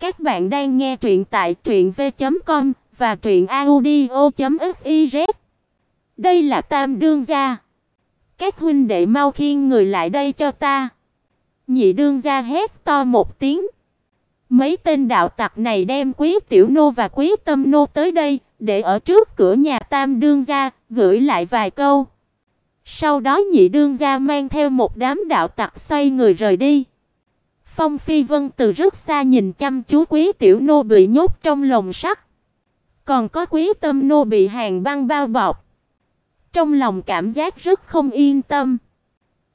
Các bạn đang nghe truyện tại truyệnv.com và truyệnaudio.fiz. Đây là Tam đương gia. Các huynh đệ mau khiêng người lại đây cho ta. Nhị đương gia hét to một tiếng. Mấy tên đạo tặc này đem Quý Tiểu Nô và Quý Tâm Nô tới đây, để ở trước cửa nhà Tam đương gia, gửi lại vài câu. Sau đó nhị đương gia mang theo một đám đạo tặc xoay người rời đi. Phong Phi Vân từ rất xa nhìn chăm chú Quý Tiểu Nô bị nhốt trong lồng sắt. Còn có Quý Tâm Nô bị hàng băng bao bọc. Trong lòng cảm giác rất không yên tâm.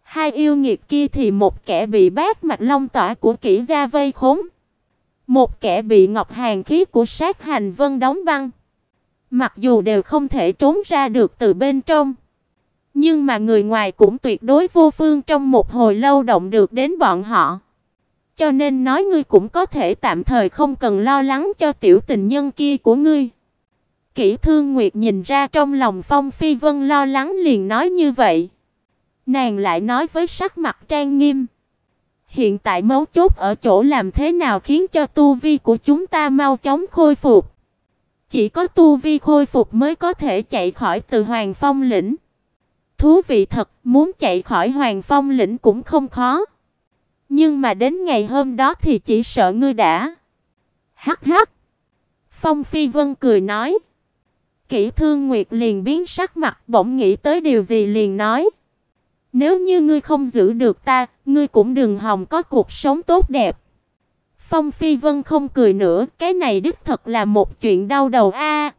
Hai yêu nghiệt kia thì một kẻ bị bát mạch long tỏa của kỹ gia vây khốn, một kẻ bị ngọc hàng khí của sát hành vân đóng băng. Mặc dù đều không thể trốn ra được từ bên trong, nhưng mà người ngoài cũng tuyệt đối vô phương trong một hồi lâu động được đến bọn họ. Cho nên nói ngươi cũng có thể tạm thời không cần lo lắng cho tiểu tình nhân kia của ngươi. Kỷ Thương Nguyệt nhìn ra trong lòng Phong Phi Vân lo lắng liền nói như vậy. Nàng lại nói với sắc mặt trang nghiêm. Hiện tại mấu chốt ở chỗ làm thế nào khiến cho tu vi của chúng ta mau chóng khôi phục. Chỉ có tu vi khôi phục mới có thể chạy khỏi từ Hoàng Phong lĩnh. Thú vị thật, muốn chạy khỏi Hoàng Phong lĩnh cũng không khó. Nhưng mà đến ngày hôm đó thì chỉ sợ ngươi đã. Hắc hắc. Phong Phi Vân cười nói. Kỷ Thương Nguyệt liền biến sắc mặt, bỗng nghĩ tới điều gì liền nói: "Nếu như ngươi không giữ được ta, ngươi cũng đừng hòng có cuộc sống tốt đẹp." Phong Phi Vân không cười nữa, cái này đích thật là một chuyện đau đầu a.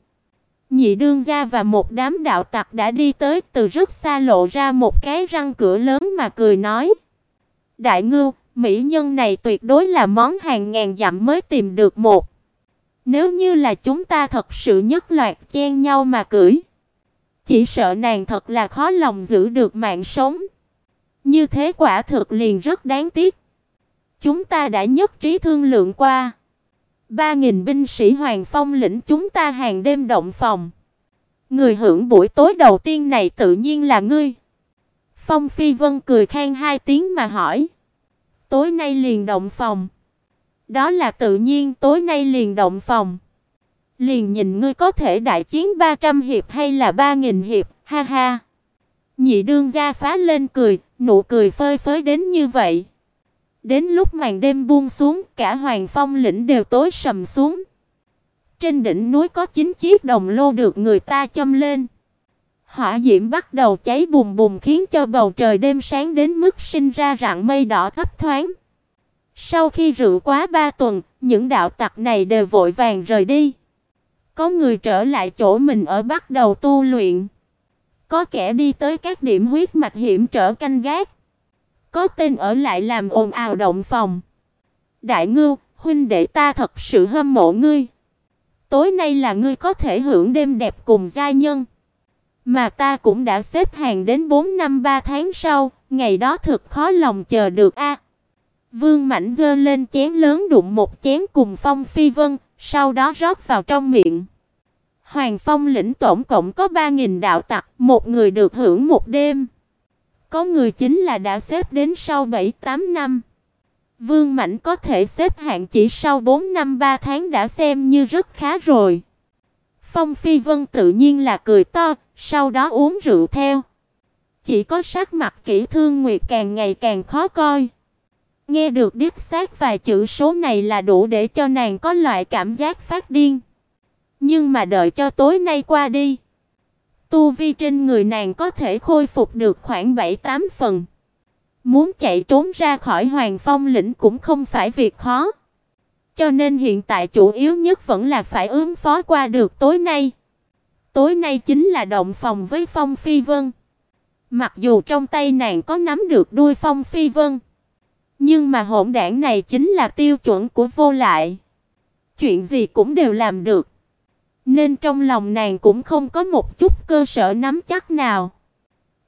Nhị đương gia và một đám đạo tặc đã đi tới, từ rất xa lộ ra một cái răng cửa lớn mà cười nói: "Đại ngưu, mỹ nhân này tuyệt đối là món hàng ngàn dặm mới tìm được một." Nếu như là chúng ta thật sự nhất loạt chen nhau mà cưỡi, chỉ sợ nàng thật là khó lòng giữ được mạng sống. Như thế quả thực liền rất đáng tiếc. Chúng ta đã nhất trí thương lượng qua. ba nghìn binh sĩ Hoàng Phong lĩnh chúng ta hàng đêm động phòng. Người hưởng buổi tối đầu tiên này tự nhiên là ngươi. Phong Phi Vân cười khan hai tiếng mà hỏi. Tối nay liền động phòng. Đó là tự nhiên, tối nay liền động phòng. Liền nhìn ngươi có thể đại chiến 300 hiệp hay là 3000 hiệp, ha ha. Nhị đương gia phá lên cười, nụ cười phơi phới đến như vậy. Đến lúc màn đêm buông xuống, cả Hoàng Phong lĩnh đều tối sầm xuống. Trên đỉnh núi có chín chiếc đồng lô được người ta châm lên. Hỏa diễm bắt đầu cháy bùng bùng khiến cho bầu trời đêm sáng đến mức sinh ra rạng mây đỏ thấp thoáng. Sau khi rượu quá ba tuần, những đạo tặc này đều vội vàng rời đi. Có người trở lại chỗ mình ở bắt đầu tu luyện. Có kẻ đi tới các điểm huyết mạch hiểm trở canh gác. Có tên ở lại làm ồn ào động phòng. Đại ngưu, huynh đệ ta thật sự hâm mộ ngươi. Tối nay là ngươi có thể hưởng đêm đẹp cùng gia nhân. Mà ta cũng đã xếp hàng đến 4 năm 3 tháng sau, ngày đó thực khó lòng chờ được a. Vương Mãnh giơ lên chén lớn đụng một chén cùng Phong Phi Vân, sau đó rót vào trong miệng. Hoàng Phong lĩnh tổng cộng có 3000 đạo tặc, một người được hưởng một đêm. Có người chính là đã xếp đến sau 7-8 năm. Vương Mạnh có thể xếp hạng chỉ sau 4 năm 3 tháng đã xem như rất khá rồi. Phong Phi Vân tự nhiên là cười to, sau đó uống rượu theo. Chỉ có sắc mặt Kỷ Thương Nguyệt càng ngày càng khó coi. Nghe được điếc xác vài chữ số này là đủ để cho nàng có loại cảm giác phát điên. Nhưng mà đợi cho tối nay qua đi, tu vi trên người nàng có thể khôi phục được khoảng 7-8 phần. Muốn chạy trốn ra khỏi Hoàng Phong lĩnh cũng không phải việc khó. Cho nên hiện tại chủ yếu nhất vẫn là phải ứng phó qua được tối nay. Tối nay chính là động phòng với Phong Phi Vân. Mặc dù trong tay nàng có nắm được đuôi Phong Phi Vân, nhưng mà hỗn đản này chính là tiêu chuẩn của vô lại. Chuyện gì cũng đều làm được. Nên trong lòng nàng cũng không có một chút cơ sở nắm chắc nào.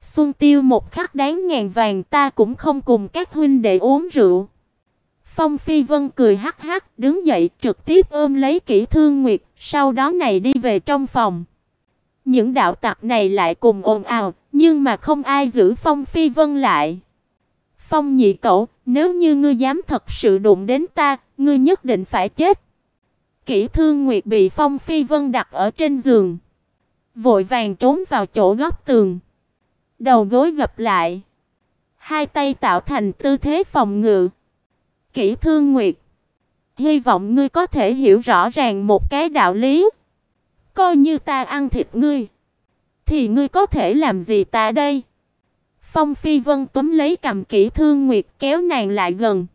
Xuân Tiêu một khắc đáng ngàn vàng ta cũng không cùng các huynh đệ uống rượu. Phong Phi Vân cười hắc hắc, đứng dậy trực tiếp ôm lấy Kỷ Thương Nguyệt, sau đó này đi về trong phòng. Những đạo tặc này lại cùng ồn ào, nhưng mà không ai giữ Phong Phi Vân lại. Phong Nhị Cẩu, Nếu như ngươi dám thật sự đụng đến ta, ngươi nhất định phải chết. Kỷ Thương Nguyệt bị Phong Phi Vân đặt ở trên giường, vội vàng trốn vào chỗ góc tường, đầu gối gập lại, hai tay tạo thành tư thế phòng ngự kỹ Thương Nguyệt, hy vọng ngươi có thể hiểu rõ ràng một cái đạo lý. Coi như ta ăn thịt ngươi, thì ngươi có thể làm gì ta đây? Phong Phi Vân túm lấy cầm kỹ Thương Nguyệt kéo nàng lại gần.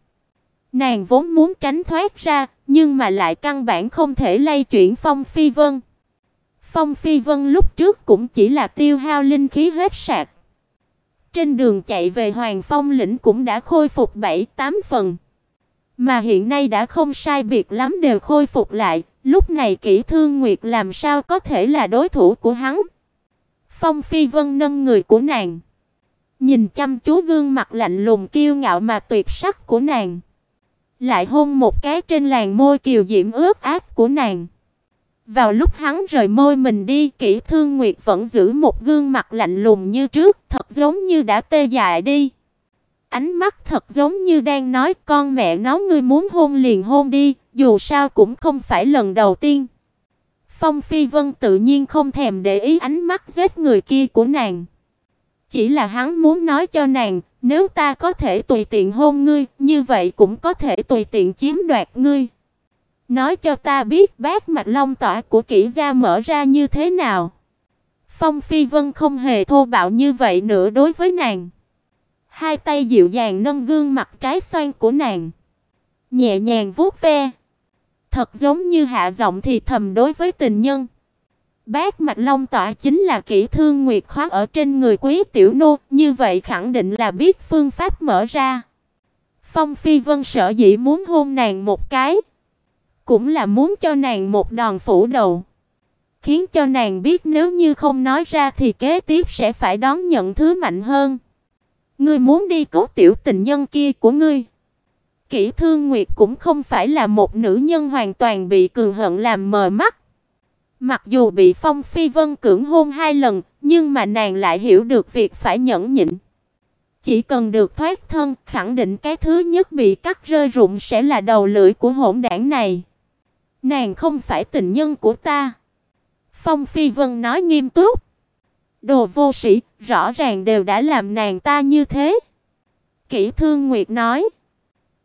Nàng vốn muốn tránh thoát ra, nhưng mà lại căn bản không thể lay chuyển Phong Phi Vân. Phong Phi Vân lúc trước cũng chỉ là tiêu hao linh khí hết sạch. Trên đường chạy về Hoàng Phong lĩnh cũng đã khôi phục 7-8 phần. Mà hiện nay đã không sai biệt lắm đều khôi phục lại, lúc này Kỷ Thương Nguyệt làm sao có thể là đối thủ của hắn. Phong Phi Vân nâng người của nàng, nhìn chăm chú gương mặt lạnh lùng kiêu ngạo mà tuyệt sắc của nàng, lại hôn một cái trên làn môi kiều diễm ướt át của nàng. Vào lúc hắn rời môi mình đi, Kỷ Thương Nguyệt vẫn giữ một gương mặt lạnh lùng như trước, thật giống như đã tê dại đi. Ánh mắt thật giống như đang nói con mẹ nó ngươi muốn hôn liền hôn đi, dù sao cũng không phải lần đầu tiên. Phong Phi Vân tự nhiên không thèm để ý ánh mắt giết người kia của nàng. Chỉ là hắn muốn nói cho nàng, nếu ta có thể tùy tiện hôn ngươi, như vậy cũng có thể tùy tiện chiếm đoạt ngươi. Nói cho ta biết bát mạch long tỏa của kỹ gia mở ra như thế nào. Phong Phi Vân không hề thô bạo như vậy nữa đối với nàng. Hai tay dịu dàng nâng gương mặt trái xoan của nàng, nhẹ nhàng vuốt ve, thật giống như hạ giọng thì thầm đối với tình nhân. Bát mạch long tỏa chính là kỹ thương nguyệt khoác ở trên người quý tiểu nô, như vậy khẳng định là biết phương pháp mở ra. Phong Phi Vân sợ dĩ muốn hôn nàng một cái, cũng là muốn cho nàng một đòn phủ đầu, khiến cho nàng biết nếu như không nói ra thì kế tiếp sẽ phải đón nhận thứ mạnh hơn. Ngươi muốn đi cứu tiểu tình nhân kia của ngươi. Kỷ Thương Nguyệt cũng không phải là một nữ nhân hoàn toàn bị cường hận làm mờ mắt. Mặc dù bị Phong Phi Vân cưỡng hôn hai lần, nhưng mà nàng lại hiểu được việc phải nhẫn nhịn. Chỉ cần được thoát thân, khẳng định cái thứ nhất bị cắt rơi rụng sẽ là đầu lưỡi của hỗn đảng này. Nàng không phải tình nhân của ta. Phong Phi Vân nói nghiêm túc. Đồ vô sĩ, rõ ràng đều đã làm nàng ta như thế. Kỷ Thương Nguyệt nói,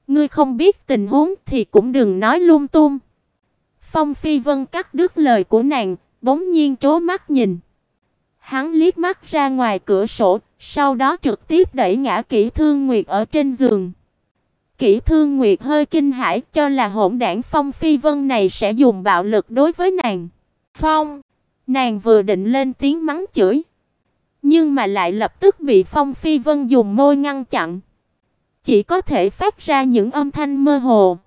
ngươi không biết tình huống thì cũng đừng nói lung tung. Phong Phi Vân cắt đứt lời của nàng, bỗng nhiên trố mắt nhìn. Hắn liếc mắt ra ngoài cửa sổ, sau đó trực tiếp đẩy ngã Kỷ Thương Nguyệt ở trên giường. Kỷ Thương Nguyệt hơi kinh hãi, cho là hỗn đảng Phong Phi Vân này sẽ dùng bạo lực đối với nàng. Phong Nàng vừa định lên tiếng mắng chửi, nhưng mà lại lập tức bị Phong Phi Vân dùng môi ngăn chặn, chỉ có thể phát ra những âm thanh mơ hồ.